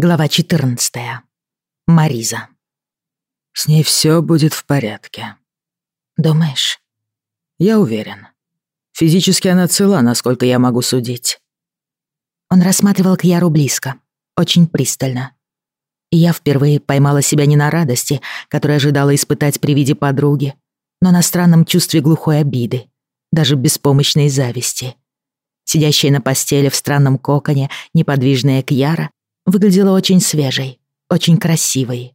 Глава 14. Мариза. С ней все будет в порядке. Думаешь? Я уверен. Физически она цела, насколько я могу судить. Он рассматривал Кьяру близко, очень пристально. И я впервые поймала себя не на радости, которую ожидала испытать при виде подруги, но на странном чувстве глухой обиды, даже беспомощной зависти. Сидящая на постели в странном коконе неподвижная Кьяра выглядела очень свежей, очень красивой.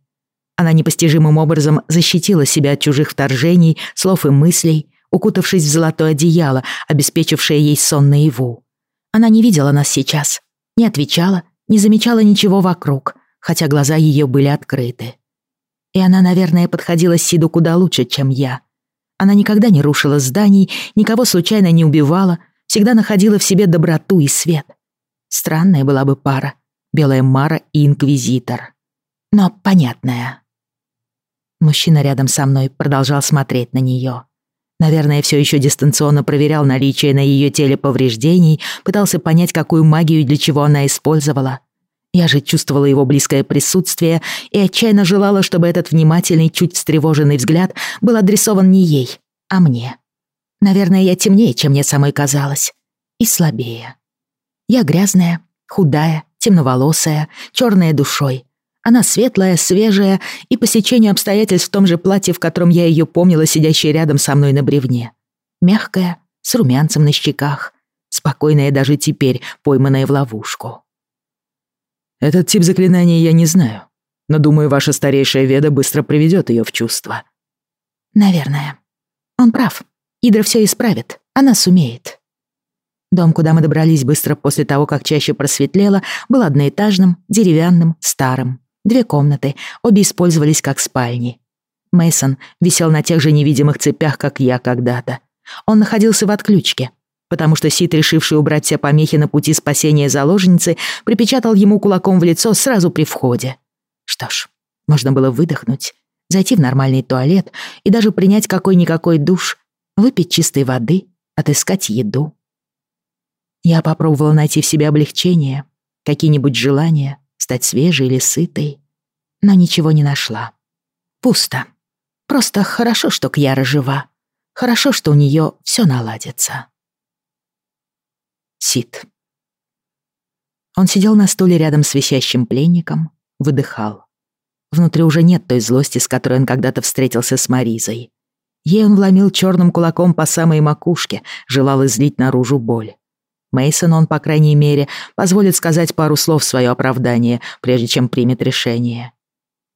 Она непостижимым образом защитила себя от чужих вторжений, слов и мыслей, укутавшись в золотое одеяло, обеспечившее ей сон наяву. Она не видела нас сейчас, не отвечала, не замечала ничего вокруг, хотя глаза ее были открыты. И она, наверное, подходила Сиду куда лучше, чем я. Она никогда не рушила зданий, никого случайно не убивала, всегда находила в себе доброту и свет. Странная была бы пара, Белая Мара и Инквизитор. Но понятная. Мужчина рядом со мной продолжал смотреть на нее. Наверное, все еще дистанционно проверял наличие на ее теле повреждений, пытался понять, какую магию и для чего она использовала. Я же чувствовала его близкое присутствие и отчаянно желала, чтобы этот внимательный, чуть встревоженный взгляд был адресован не ей, а мне. Наверное, я темнее, чем мне самой казалось, и слабее. Я грязная, худая, темноволосая, черная душой. Она светлая, свежая и по сечению обстоятельств в том же платье, в котором я ее помнила, сидящей рядом со мной на бревне. Мягкая, с румянцем на щеках, спокойная даже теперь, пойманная в ловушку. Этот тип заклинания я не знаю, но думаю, ваша старейшая веда быстро приведет ее в чувство. Наверное. Он прав. Идра все исправит. Она сумеет. Дом, куда мы добрались быстро после того, как чаще просветлело, был одноэтажным, деревянным, старым. Две комнаты, обе использовались как спальни. Мейсон висел на тех же невидимых цепях, как я когда-то. Он находился в отключке, потому что Сид, решивший убрать все помехи на пути спасения заложницы, припечатал ему кулаком в лицо сразу при входе. Что ж, можно было выдохнуть, зайти в нормальный туалет и даже принять какой-никакой душ, выпить чистой воды, отыскать еду. Я попробовала найти в себе облегчение, какие-нибудь желания, стать свежей или сытой, но ничего не нашла. Пусто. Просто хорошо, что Кьяра жива. Хорошо, что у нее все наладится. Сид. Он сидел на стуле рядом с висящим пленником, выдыхал. Внутри уже нет той злости, с которой он когда-то встретился с Маризой. Ей он вломил черным кулаком по самой макушке, желал излить наружу боль. Мейсон он, по крайней мере, позволит сказать пару слов в свое оправдание, прежде чем примет решение.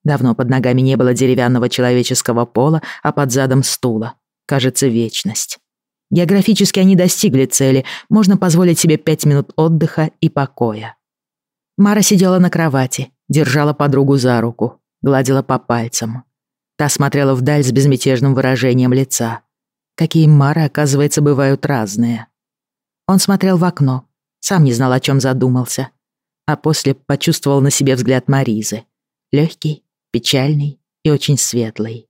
Давно под ногами не было деревянного человеческого пола, а под задом стула. Кажется, вечность. Географически они достигли цели, можно позволить себе пять минут отдыха и покоя. Мара сидела на кровати, держала подругу за руку, гладила по пальцам. Та смотрела вдаль с безмятежным выражением лица. Какие Мары, оказывается, бывают разные. Он смотрел в окно, сам не знал, о чем задумался. А после почувствовал на себе взгляд Маризы. Легкий, печальный и очень светлый.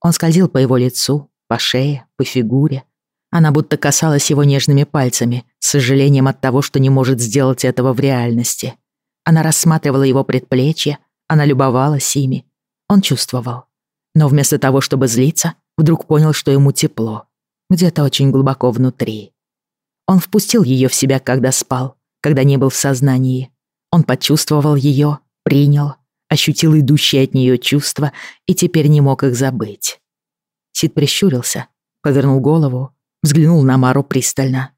Он скользил по его лицу, по шее, по фигуре. Она будто касалась его нежными пальцами, с сожалением от того, что не может сделать этого в реальности. Она рассматривала его предплечья, она любовалась ими. Он чувствовал. Но вместо того, чтобы злиться, вдруг понял, что ему тепло. Где-то очень глубоко внутри. Он впустил ее в себя, когда спал, когда не был в сознании. Он почувствовал ее, принял, ощутил идущие от нее чувства и теперь не мог их забыть. Сид прищурился, повернул голову, взглянул на Мару пристально.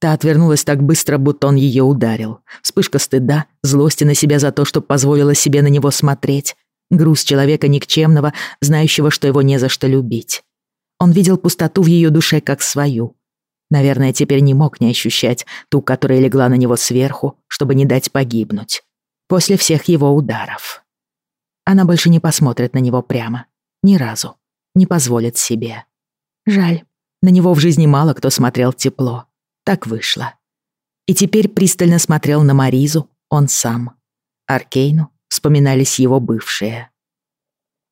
Та отвернулась так быстро, будто он ее ударил. Вспышка стыда, злости на себя за то, что позволила себе на него смотреть. Груз человека никчемного, знающего, что его не за что любить. Он видел пустоту в ее душе как свою, Наверное, теперь не мог не ощущать ту, которая легла на него сверху, чтобы не дать погибнуть. После всех его ударов. Она больше не посмотрит на него прямо. Ни разу. Не позволит себе. Жаль. На него в жизни мало кто смотрел тепло. Так вышло. И теперь пристально смотрел на Маризу он сам. Аркейну вспоминались его бывшие.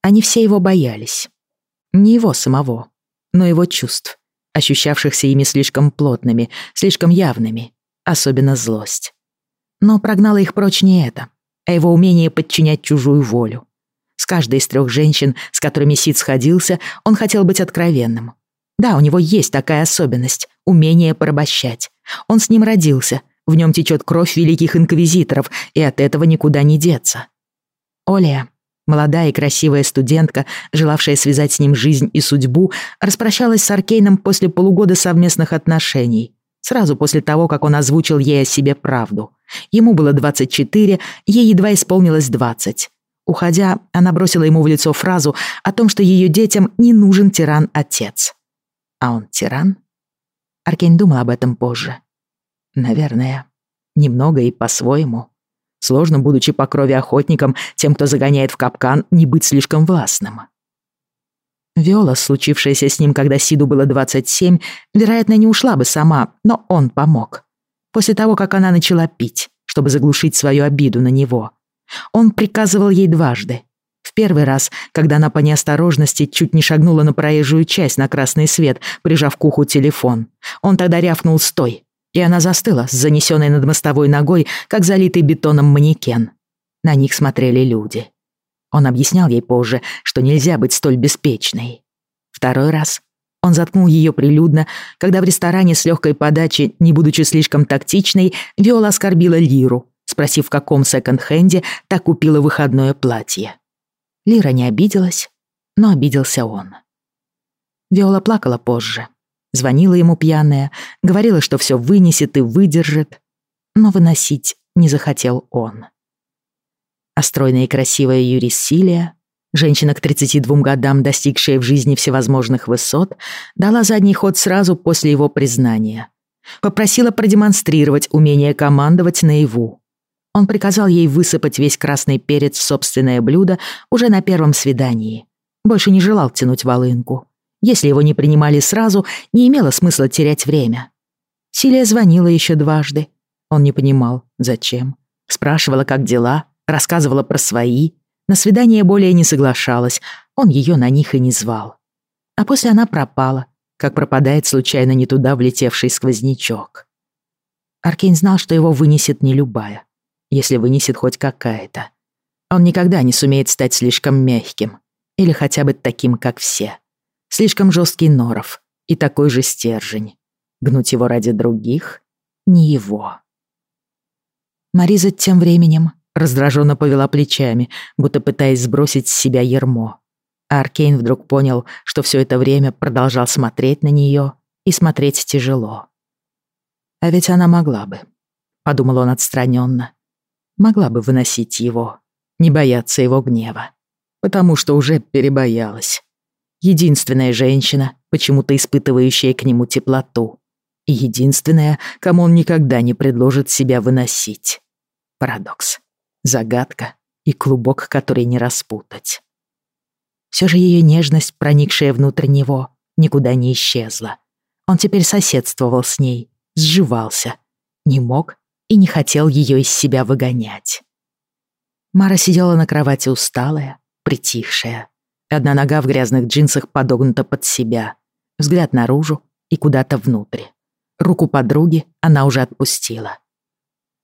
Они все его боялись. Не его самого, но его чувств ощущавшихся ими слишком плотными, слишком явными, особенно злость. Но прогнала их прочь не это. а его умение подчинять чужую волю. С каждой из трех женщин, с которыми Сид сходился, он хотел быть откровенным. Да, у него есть такая особенность — умение порабощать. Он с ним родился, в нем течет кровь великих инквизиторов, и от этого никуда не деться. Оля, молодая и красивая студентка, желавшая связать с ним жизнь и судьбу, распрощалась с Аркейном после полугода совместных отношений, сразу после того, как он озвучил ей о себе правду. Ему было 24, ей едва исполнилось 20. Уходя, она бросила ему в лицо фразу о том, что ее детям не нужен тиран-отец. А он тиран? Аркейн думал об этом позже. Наверное, немного и по-своему. Сложно, будучи по крови охотником, тем, кто загоняет в капкан, не быть слишком властным. Виола, случившаяся с ним, когда Сиду было 27, вероятно, не ушла бы сама, но он помог. После того, как она начала пить, чтобы заглушить свою обиду на него. Он приказывал ей дважды. В первый раз, когда она по неосторожности чуть не шагнула на проезжую часть на красный свет, прижав к уху телефон. Он тогда рявкнул «Стой!» И она застыла с занесенной над мостовой ногой, как залитый бетоном манекен. На них смотрели люди. Он объяснял ей позже, что нельзя быть столь беспечной. Второй раз он заткнул ее прилюдно, когда в ресторане с легкой подачи, не будучи слишком тактичной, Виола оскорбила Лиру, спросив, в каком секонд-хенде та купила выходное платье. Лира не обиделась, но обиделся он. Виола плакала позже, Звонила ему пьяная, говорила, что все вынесет и выдержит, но выносить не захотел он. А стройная и красивая Юрис Силия, женщина к 32 годам, достигшая в жизни всевозможных высот, дала задний ход сразу после его признания. Попросила продемонстрировать умение командовать наяву. Он приказал ей высыпать весь красный перец в собственное блюдо уже на первом свидании. Больше не желал тянуть волынку. Если его не принимали сразу, не имело смысла терять время. Силия звонила еще дважды. Он не понимал, зачем. Спрашивала, как дела, рассказывала про свои. На свидание более не соглашалась, он ее на них и не звал. А после она пропала, как пропадает случайно не туда влетевший сквознячок. Аркейн знал, что его вынесет не любая, если вынесет хоть какая-то. Он никогда не сумеет стать слишком мягким или хотя бы таким, как все. Слишком жесткий норов и такой же стержень. Гнуть его ради других — не его. Мариза тем временем раздраженно повела плечами, будто пытаясь сбросить с себя ермо. А Аркейн вдруг понял, что все это время продолжал смотреть на нее, и смотреть тяжело. А ведь она могла бы, подумал он отстраненно, могла бы выносить его, не бояться его гнева, потому что уже перебоялась единственная женщина, почему-то испытывающая к нему теплоту. И единственная, кому он никогда не предложит себя выносить. Парадокс. Загадка и клубок, который не распутать. Все же ее нежность, проникшая внутрь него, никуда не исчезла. Он теперь соседствовал с ней, сживался, не мог и не хотел ее из себя выгонять. Мара сидела на кровати усталая, притихшая. Одна нога в грязных джинсах подогнута под себя. Взгляд наружу и куда-то внутрь. Руку подруги она уже отпустила.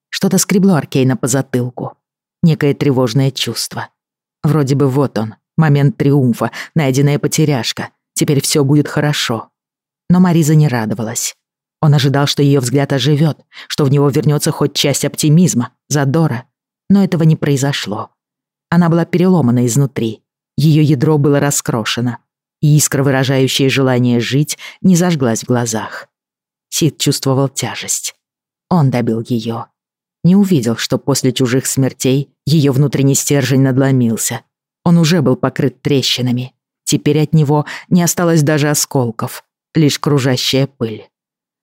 Что-то скребло Аркейна по затылку. Некое тревожное чувство. Вроде бы вот он, момент триумфа, найденная потеряшка. Теперь все будет хорошо. Но Мариза не радовалась. Он ожидал, что ее взгляд оживет, что в него вернется хоть часть оптимизма, задора. Но этого не произошло. Она была переломана изнутри. Ее ядро было раскрошено, и искра, выражающая желание жить, не зажглась в глазах. Сид чувствовал тяжесть. Он добил ее. Не увидел, что после чужих смертей ее внутренний стержень надломился. Он уже был покрыт трещинами. Теперь от него не осталось даже осколков, лишь кружащая пыль.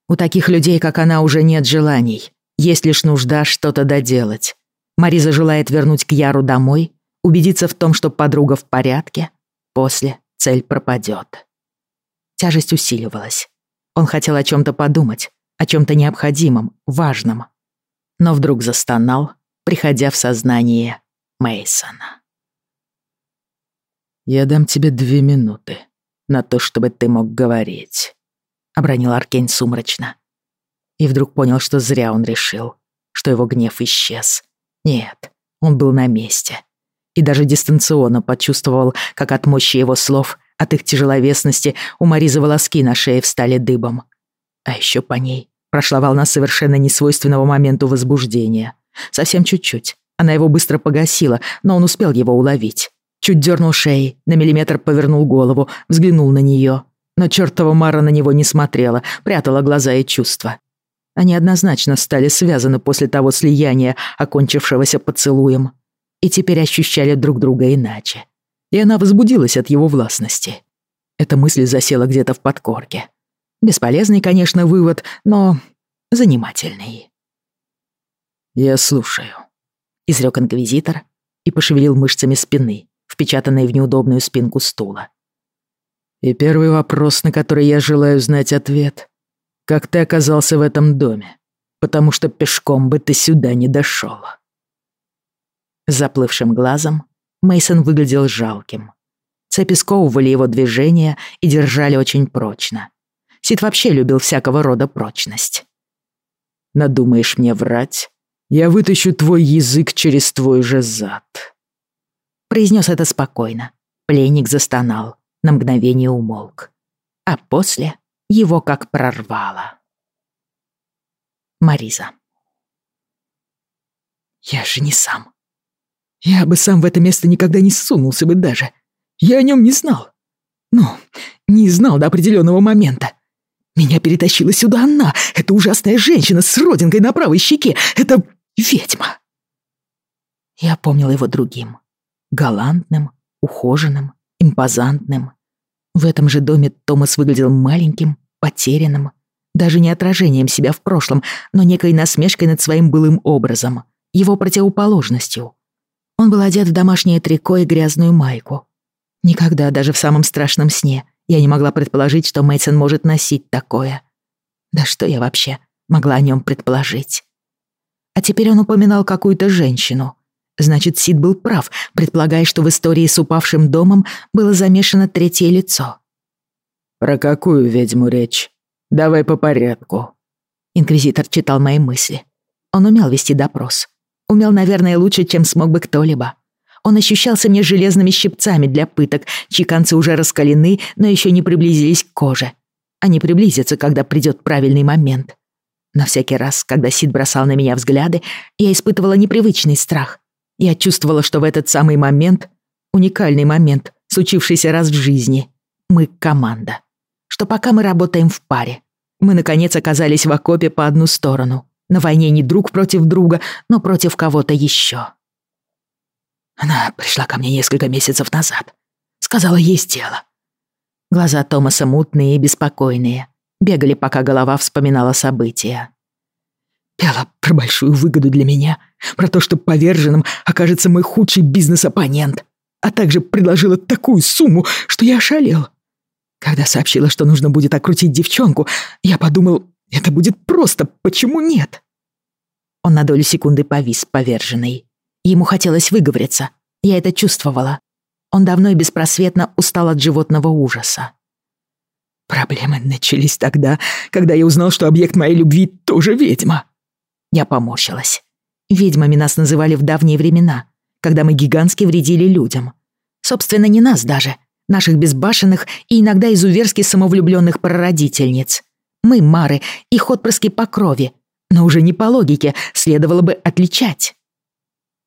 У таких людей, как она, уже нет желаний. Есть лишь нужда что-то доделать. Мариза желает вернуть Кьяру домой убедиться в том, что подруга в порядке, после цель пропадет. Тяжесть усиливалась. Он хотел о чем-то подумать, о чем-то необходимом, важном. Но вдруг застонал, приходя в сознание Мейсона. «Я дам тебе две минуты на то, чтобы ты мог говорить», — обронил Аркень сумрачно. И вдруг понял, что зря он решил, что его гнев исчез. Нет, Он был на месте. И даже дистанционно почувствовал, как от мощи его слов, от их тяжеловесности у Маризы волоски на шее встали дыбом. А еще по ней прошла волна совершенно несвойственного моменту возбуждения. Совсем чуть-чуть. Она его быстро погасила, но он успел его уловить. Чуть дернул шеей, на миллиметр повернул голову, взглянул на нее. Но чертова Мара на него не смотрела, прятала глаза и чувства. Они однозначно стали связаны после того слияния, окончившегося поцелуем. И теперь ощущали друг друга иначе. И она возбудилась от его властности. Эта мысль засела где-то в подкорке. Бесполезный, конечно, вывод, но занимательный. «Я слушаю», — изрек инквизитор и пошевелил мышцами спины, впечатанной в неудобную спинку стула. «И первый вопрос, на который я желаю знать ответ. Как ты оказался в этом доме? Потому что пешком бы ты сюда не Заплывшим глазом Мейсон выглядел жалким. Цепи сковывали его движения и держали очень прочно. Сид вообще любил всякого рода прочность. «Надумаешь мне врать? Я вытащу твой язык через твой же зад». Произнес это спокойно. Пленник застонал, на мгновение умолк. А после его как прорвало. Мариза. «Я же не сам. Я бы сам в это место никогда не сунулся бы даже. Я о нем не знал. Ну, не знал до определенного момента. Меня перетащила сюда она, эта ужасная женщина с родинкой на правой щеке, это ведьма. Я помнил его другим. Галантным, ухоженным, импозантным. В этом же доме Томас выглядел маленьким, потерянным, даже не отражением себя в прошлом, но некой насмешкой над своим былым образом, его противоположностью. Он был одет в домашнее трико и грязную майку. Никогда, даже в самом страшном сне, я не могла предположить, что Мейсон может носить такое. Да что я вообще могла о нем предположить? А теперь он упоминал какую-то женщину. Значит, Сид был прав, предполагая, что в истории с упавшим домом было замешано третье лицо. «Про какую ведьму речь? Давай по порядку». Инквизитор читал мои мысли. Он умел вести допрос. Умел, наверное, лучше, чем смог бы кто-либо. Он ощущался мне железными щипцами для пыток, чьи концы уже раскалены, но еще не приблизились к коже. Они приблизятся, когда придет правильный момент. Но всякий раз, когда Сид бросал на меня взгляды, я испытывала непривычный страх. Я чувствовала, что в этот самый момент, уникальный момент, случившийся раз в жизни, мы команда. Что пока мы работаем в паре, мы, наконец, оказались в окопе по одну сторону. На войне не друг против друга, но против кого-то еще. Она пришла ко мне несколько месяцев назад. Сказала, есть дело. Глаза Томаса мутные и беспокойные. Бегали, пока голова вспоминала события. Пела про большую выгоду для меня, про то, что поверженным окажется мой худший бизнес-оппонент, а также предложила такую сумму, что я ошалел. Когда сообщила, что нужно будет окрутить девчонку, я подумал, это будет просто, почему нет? Он на долю секунды повис, поверженный. Ему хотелось выговориться. Я это чувствовала. Он давно и беспросветно устал от животного ужаса. Проблемы начались тогда, когда я узнал, что объект моей любви тоже ведьма. Я поморщилась. Ведьмами нас называли в давние времена, когда мы гигантски вредили людям. Собственно, не нас даже, наших безбашенных и иногда изуверски самовлюбленных прародительниц. Мы, Мары, их отпрыски по крови, но уже не по логике, следовало бы отличать.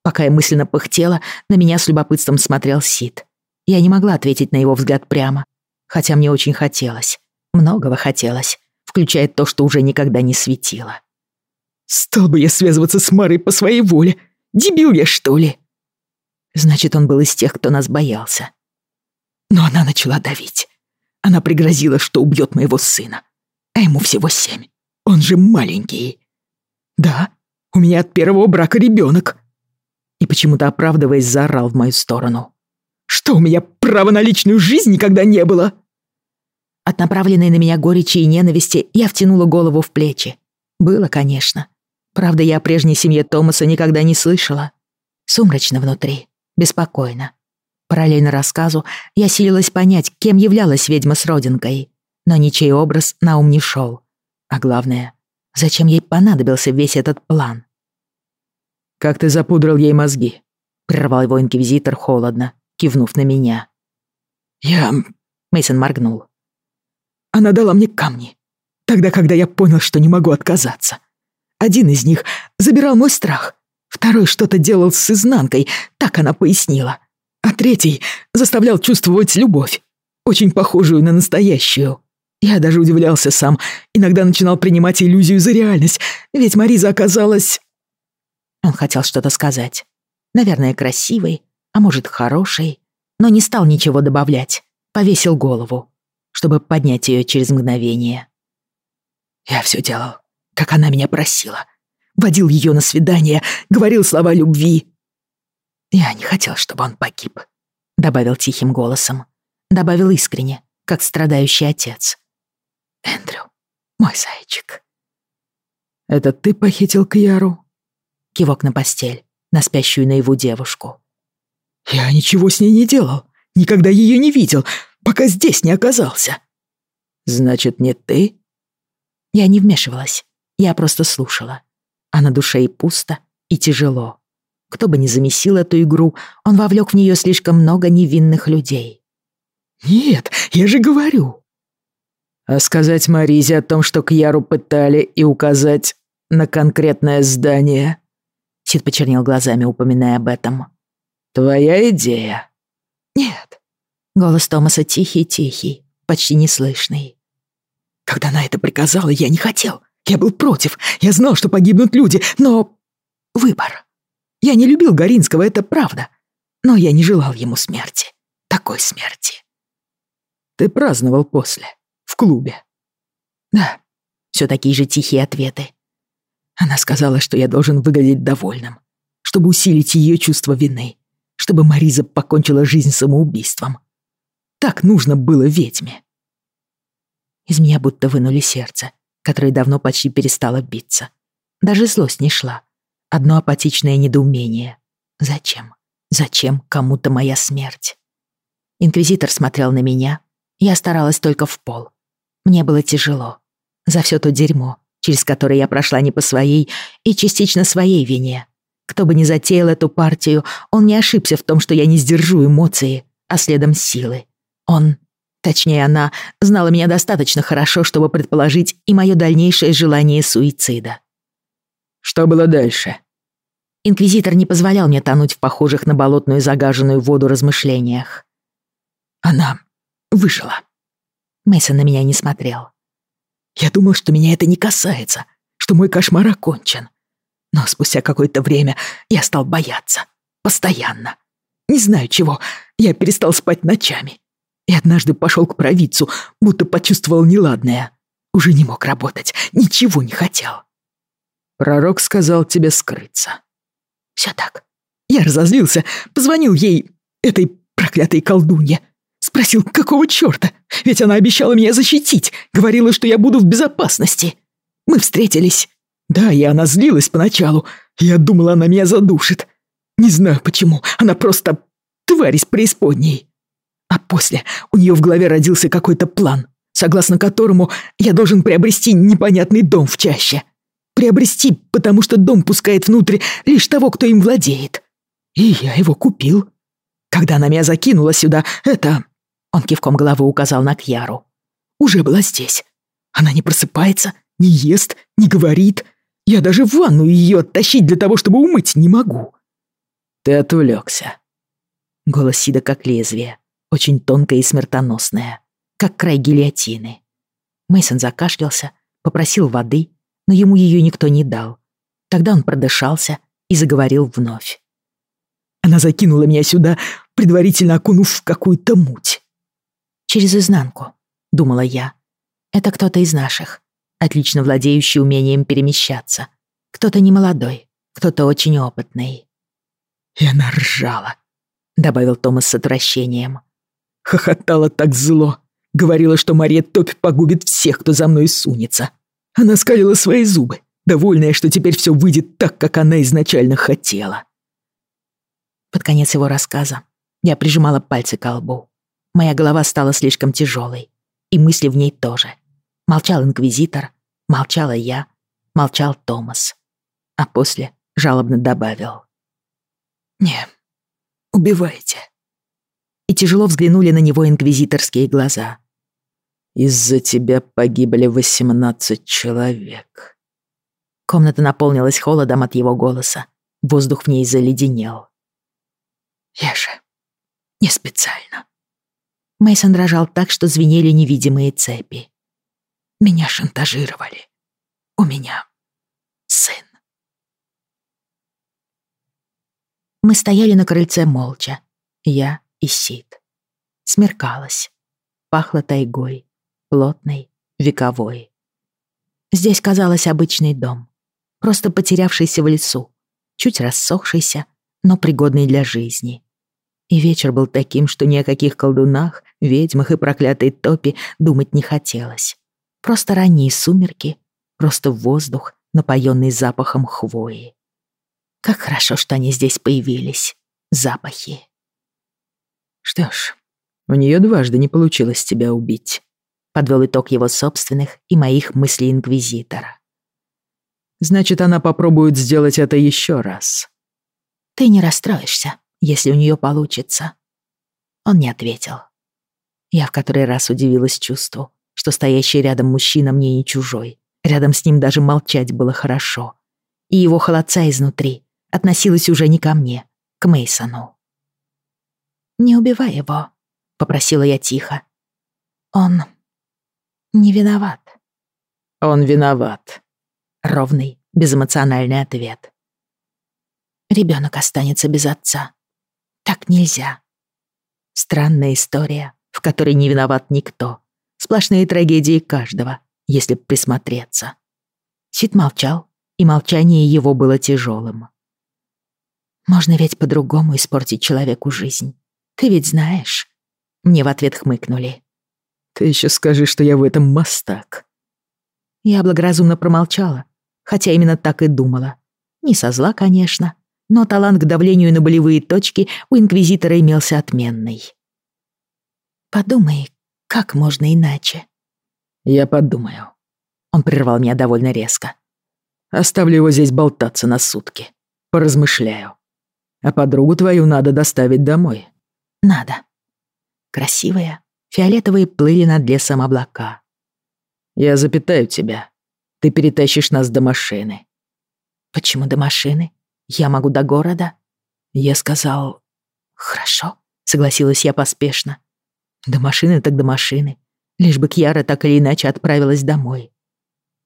Пока я мысленно пыхтела, на меня с любопытством смотрел Сид. Я не могла ответить на его взгляд прямо, хотя мне очень хотелось. Многого хотелось, включая то, что уже никогда не светило. «Стал бы я связываться с Марой по своей воле? Дебил я, что ли?» Значит, он был из тех, кто нас боялся. Но она начала давить. Она пригрозила, что убьет моего сына. А ему всего семь. Он же маленький. Да, у меня от первого брака ребенок и почему-то оправдываясь заорал в мою сторону. «Что у меня права на личную жизнь никогда не было?» От направленной на меня горечи и ненависти я втянула голову в плечи. Было, конечно. Правда, я о прежней семье Томаса никогда не слышала. Сумрачно внутри, беспокойно. Параллельно рассказу я силилась понять, кем являлась ведьма с родинкой, но ничей образ на ум не шел. А главное, зачем ей понадобился весь этот план? Как ты запудрил ей мозги, прервал его инквизитор холодно, кивнув на меня. «Я...» Мейсон моргнул. «Она дала мне камни. Тогда, когда я понял, что не могу отказаться. Один из них забирал мой страх, второй что-то делал с изнанкой, так она пояснила. А третий заставлял чувствовать любовь, очень похожую на настоящую. Я даже удивлялся сам, иногда начинал принимать иллюзию за реальность, ведь Мариза оказалась... Он хотел что-то сказать. Наверное, красивой, а может, хорошей, но не стал ничего добавлять, повесил голову, чтобы поднять ее через мгновение. Я все делал, как она меня просила. Водил ее на свидание, говорил слова любви. Я не хотел, чтобы он погиб, добавил тихим голосом. Добавил искренне, как страдающий отец. Эндрю, мой зайчик. Это ты похитил Кьяру? Кивок на постель, на спящую наяву девушку. Я ничего с ней не делал, никогда ее не видел, пока здесь не оказался. Значит, не ты? Я не вмешивалась, я просто слушала. А на душе и пусто, и тяжело. Кто бы ни замесил эту игру, он вовлек в нее слишком много невинных людей. «Нет, я же говорю». А сказать Маризе о том, что Кьяру пытали, и указать на конкретное здание? Сид почернел глазами, упоминая об этом. «Твоя идея?» «Нет». Голос Томаса тихий-тихий, почти неслышный. Когда она это приказала, я не хотел. Я был против. Я знал, что погибнут люди, но... Выбор. Я не любил Горинского, это правда. Но я не желал ему смерти. Такой смерти. Ты праздновал после, клубе. Да. Все такие же тихие ответы. Она сказала, что я должен выглядеть довольным, чтобы усилить ее чувство вины, чтобы Мариза покончила жизнь самоубийством. Так нужно было ведьме. Из меня будто вынули сердце, которое давно почти перестало биться. Даже злость не шла. Одно апатичное недоумение. Зачем? Зачем кому-то моя смерть? Инквизитор смотрел на меня. Я старалась только в пол. Мне было тяжело. За все то дерьмо, через которое я прошла не по своей и частично своей вине. Кто бы ни затеял эту партию, он не ошибся в том, что я не сдержу эмоции, а следом силы. Он Точнее, она знала меня достаточно хорошо, чтобы предположить и мое дальнейшее желание суицида. Что было дальше? Инквизитор не позволял мне тонуть в похожих на болотную загаженную воду размышлениях. Она выжила. Мейсон на меня не смотрел. Я думал, что меня это не касается, что мой кошмар окончен. Но спустя какое-то время я стал бояться. Постоянно. Не знаю чего, я перестал спать ночами и однажды пошел к провидцу, будто почувствовал неладное. Уже не мог работать, ничего не хотел. Пророк сказал тебе скрыться. Все так. Я разозлился, позвонил ей, этой проклятой колдунье. Спросил, какого чёрта? Ведь она обещала меня защитить, говорила, что я буду в безопасности. Мы встретились. Да, и она злилась поначалу. Я думала, она меня задушит. Не знаю почему, она просто тварь из преисподней. А после у нее в голове родился какой-то план, согласно которому я должен приобрести непонятный дом в чаще. Приобрести, потому что дом пускает внутрь лишь того, кто им владеет. И я его купил. Когда она меня закинула сюда, это... Он кивком головы указал на Кьяру. Уже была здесь. Она не просыпается, не ест, не говорит. Я даже в ванну ее оттащить для того, чтобы умыть, не могу. Ты отвлекся. Голос Сида как лезвие очень тонкая и смертоносная, как край гильотины. Мейсон закашлялся, попросил воды, но ему ее никто не дал. Тогда он продышался и заговорил вновь. Она закинула меня сюда, предварительно окунув в какую-то муть. «Через изнанку», — думала я. «Это кто-то из наших, отлично владеющий умением перемещаться. Кто-то немолодой, кто-то очень опытный». «И она ржала», — добавил Томас с отвращением. Хохотала так зло. Говорила, что Мария Топь погубит всех, кто за мной сунется. Она скалила свои зубы, довольная, что теперь все выйдет так, как она изначально хотела. Под конец его рассказа я прижимала пальцы к лбу. Моя голова стала слишком тяжелой, и мысли в ней тоже. Молчал инквизитор, молчала я, молчал Томас. А после жалобно добавил. «Не, убиваете?» И тяжело взглянули на него инквизиторские глаза. «Из-за тебя погибли восемнадцать человек». Комната наполнилась холодом от его голоса. Воздух в ней заледенел. «Я же не специально». Мейсон дрожал так, что звенели невидимые цепи. «Меня шантажировали. У меня сын». Мы стояли на крыльце молча. Я и Сид. Смеркалось. Пахло тайгой. Плотной, вековой. Здесь казалось обычный дом. Просто потерявшийся в лесу. Чуть рассохшийся, но пригодный для жизни. И вечер был таким, что ни о каких колдунах, ведьмах и проклятой топи думать не хотелось. Просто ранние сумерки, просто воздух, напоенный запахом хвои. Как хорошо, что они здесь появились. Запахи. Что ж, у нее дважды не получилось тебя убить. Подвел итог его собственных и моих мыслей Инквизитора. Значит, она попробует сделать это еще раз. Ты не расстроишься, если у нее получится. Он не ответил. Я в который раз удивилась чувству, что стоящий рядом мужчина мне не чужой. Рядом с ним даже молчать было хорошо. И его холодца изнутри относилась уже не ко мне, к Мейсону. «Не убивай его», — попросила я тихо. «Он не виноват». «Он виноват», — ровный, безэмоциональный ответ. Ребенок останется без отца. Так нельзя. Странная история, в которой не виноват никто. Сплошные трагедии каждого, если присмотреться. Сид молчал, и молчание его было тяжелым. Можно ведь по-другому испортить человеку жизнь. Ты ведь знаешь. Мне в ответ хмыкнули. Ты еще скажи, что я в этом мастак. Я благоразумно промолчала, хотя именно так и думала. Не со зла, конечно, но талант к давлению на болевые точки у Инквизитора имелся отменный. «Подумай, как можно иначе?» «Я подумаю». Он прервал меня довольно резко. «Оставлю его здесь болтаться на сутки. Поразмышляю. А подругу твою надо доставить домой». «Надо». Красивые, фиолетовые плыли над лесом облака. «Я запитаю тебя. Ты перетащишь нас до машины». «Почему до машины? Я могу до города?» Я сказал... «Хорошо», — согласилась я поспешно. «До машины так до машины. Лишь бы Кьяра так или иначе отправилась домой.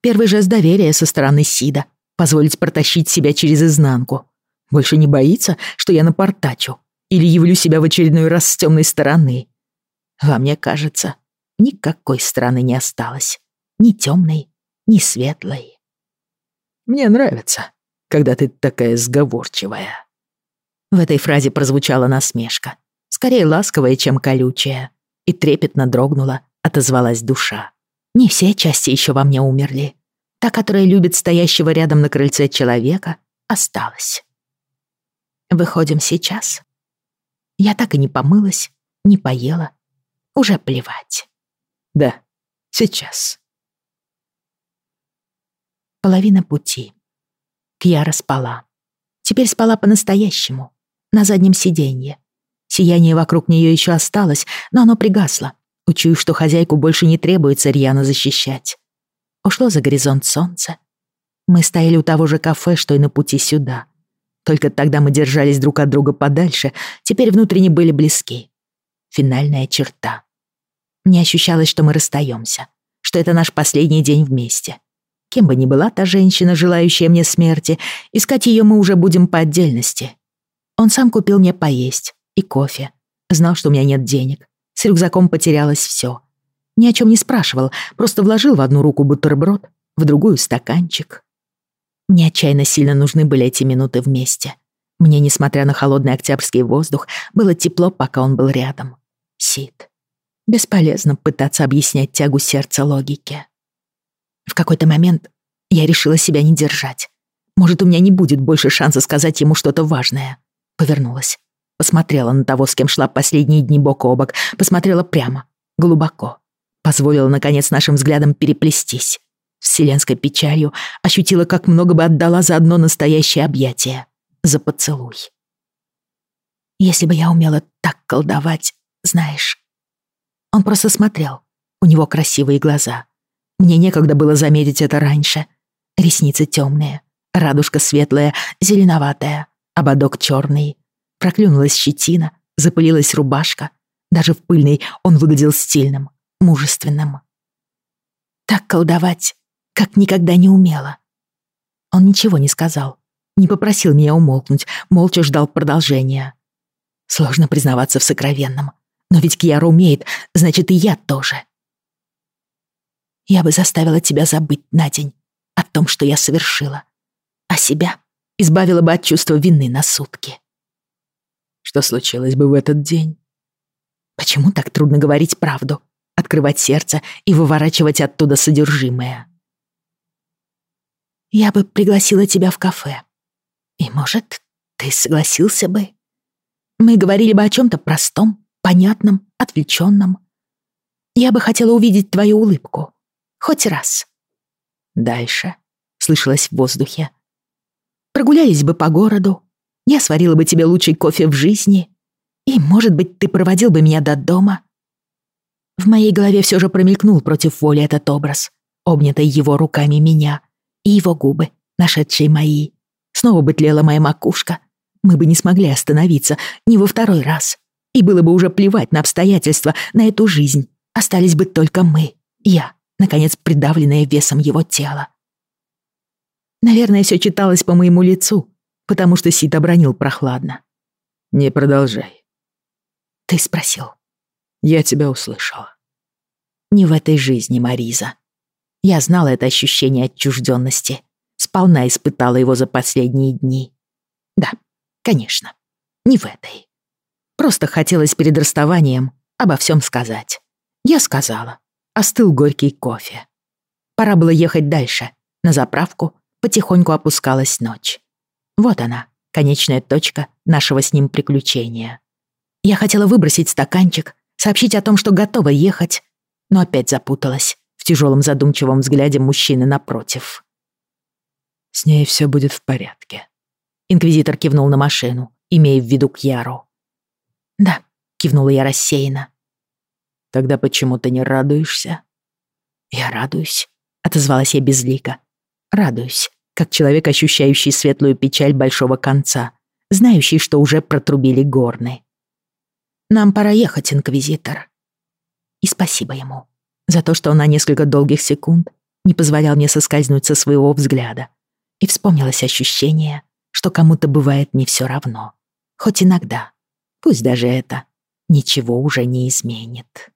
Первый жест доверия со стороны Сида — позволить протащить себя через изнанку. Больше не боится, что я напортачу или явлю себя в очередной раз с темной стороны. Во мне кажется, никакой стороны не осталось. Ни темной, ни светлой. Мне нравится, когда ты такая сговорчивая. В этой фразе прозвучала насмешка. Скорее ласковая, чем колючая. И трепетно дрогнула, отозвалась душа. Не все части еще во мне умерли. Та, которая любит стоящего рядом на крыльце человека, осталась. Выходим сейчас. Я так и не помылась, не поела. Уже плевать. Да, сейчас. Половина пути. Кьяра спала. Теперь спала по-настоящему, на заднем сиденье. Сияние вокруг нее еще осталось, но оно пригасло, учуяв, что хозяйку больше не требуется рьяно защищать. Ушло за горизонт солнце. Мы стояли у того же кафе, что и на пути сюда. Только тогда мы держались друг от друга подальше, теперь внутренне были близки. Финальная черта. Мне ощущалось, что мы расстаемся, что это наш последний день вместе. Кем бы ни была та женщина, желающая мне смерти, искать ее мы уже будем по отдельности. Он сам купил мне поесть и кофе. Знал, что у меня нет денег. С рюкзаком потерялось все. Ни о чем не спрашивал, просто вложил в одну руку бутерброд, в другую стаканчик. Мне отчаянно сильно нужны были эти минуты вместе. Мне, несмотря на холодный октябрьский воздух, было тепло, пока он был рядом. Сид. Бесполезно пытаться объяснять тягу сердца логике. В какой-то момент я решила себя не держать. Может, у меня не будет больше шанса сказать ему что-то важное. Повернулась. Посмотрела на того, с кем шла последние дни бок о бок. Посмотрела прямо, глубоко. Позволила, наконец, нашим взглядам переплестись вселенской печалью ощутила, как много бы отдала за одно настоящее объятие, за поцелуй. Если бы я умела так колдовать, знаешь. Он просто смотрел. У него красивые глаза. Мне некогда было заметить это раньше. Ресницы темные, радужка светлая, зеленоватая, ободок черный. Проклюнулась щетина, запылилась рубашка. Даже в пыльной он выглядел стильным, мужественным. Так колдовать, как никогда не умела. Он ничего не сказал, не попросил меня умолкнуть, молча ждал продолжения. Сложно признаваться в сокровенном. Но ведь Кьяра умеет, значит, и я тоже. Я бы заставила тебя забыть на день о том, что я совершила. А себя избавила бы от чувства вины на сутки. Что случилось бы в этот день? Почему так трудно говорить правду, открывать сердце и выворачивать оттуда содержимое? Я бы пригласила тебя в кафе. И, может, ты согласился бы? Мы говорили бы о чем-то простом, понятном, отвлеченном. Я бы хотела увидеть твою улыбку. Хоть раз. Дальше. Слышалось в воздухе. Прогулялись бы по городу. Я сварила бы тебе лучший кофе в жизни. И, может быть, ты проводил бы меня до дома. В моей голове все же промелькнул против воли этот образ, обнятый его руками меня, и его губы, нашедшие мои. Снова бы тлела моя макушка, мы бы не смогли остановиться ни во второй раз. И было бы уже плевать на обстоятельства, на эту жизнь. Остались бы только мы, я, наконец придавленная весом его тела. Наверное, все читалось по моему лицу, потому что Сид обронил прохладно. «Не продолжай». «Ты спросил». «Я тебя услышала». «Не в этой жизни, Мариза. Я знала это ощущение отчужденности, сполна испытала его за последние дни. Да, Конечно, не в этой. Просто хотелось перед расставанием обо всем сказать. Я сказала. Остыл горький кофе. Пора было ехать дальше. На заправку потихоньку опускалась ночь. Вот она, конечная точка нашего с ним приключения. Я хотела выбросить стаканчик, сообщить о том, что готова ехать, но опять запуталась в тяжелом задумчивом взгляде мужчины напротив. «С ней все будет в порядке», Инквизитор кивнул на машину, имея в виду Кьяру. «Да», — кивнула я рассеянно. «Тогда почему ты не радуешься?» «Я радуюсь», — отозвалась я безлико. «Радуюсь, как человек, ощущающий светлую печаль большого конца, знающий, что уже протрубили горны. Нам пора ехать, Инквизитор. И спасибо ему за то, что он на несколько долгих секунд не позволял мне соскользнуть со своего взгляда. И вспомнилось ощущение, что кому-то бывает не все равно. Хоть иногда. Пусть даже это ничего уже не изменит.